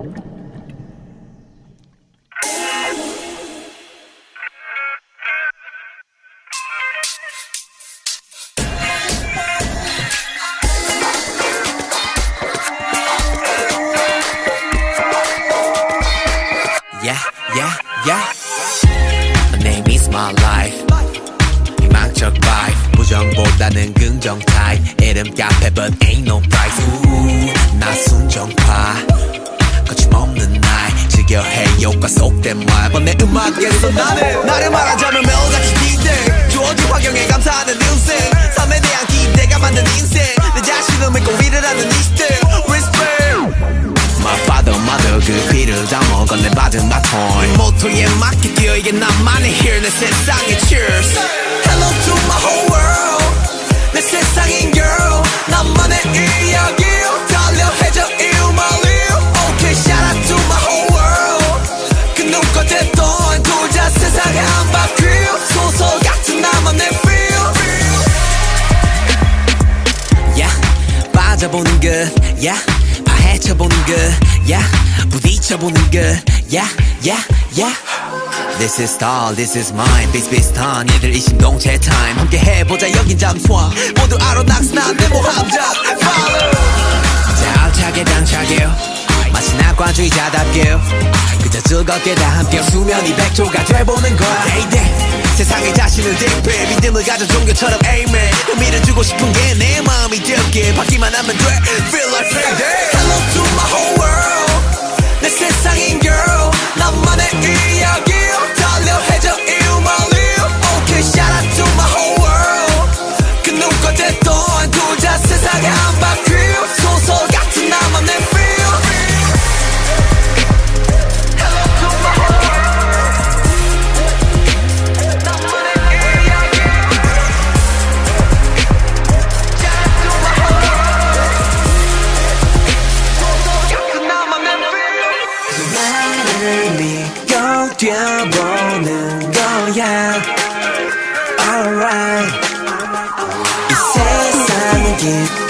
Yeah, yeah, yeah. My name is my life. 희망적 vibe. 부정보다는 긍정 타입. 이름 카페 but ain't no price. Ooh, 나 순정파. 거침없는 나이 즐겨해. 효과 속된 말. 번내 음악에서 나는 나를 말하자면 매일같이 기대. 주어진 환경에 감사하는 인생 삶에 대한 기대가 만든 인생. 내 자신을 믿고 일을 하는 이 시대 Respect My father mother 그 피를 담아 건네받은 바톤 모토에 맞게 뛰어 이게 나만의 here 내 세상의 cheers Hello to 빠져보는 것 yeah. 파헤쳐보는 것 yeah. 부딪혀보는 것 yeah yeah yeah. This is star, this is mine. 비슷비슷한 얘들 이심동체 time. 함께 해보자. 여긴 잠수함. 모두 알아 낙스난 내 모함자. Follow. 자 알차게 당차게 마치 낙관주의자답게 그저 즐겁게 다 함께 수면이 백조가 돼보는 거야. Day 세상에 자신을 대표해 믿음을 가져 종교처럼 amen. 의미를 주고 싶은 게내마 음이 되게 받기만 하면 돼 Feel like payday 뛰어보는 거야. Alright. 이 세상은 길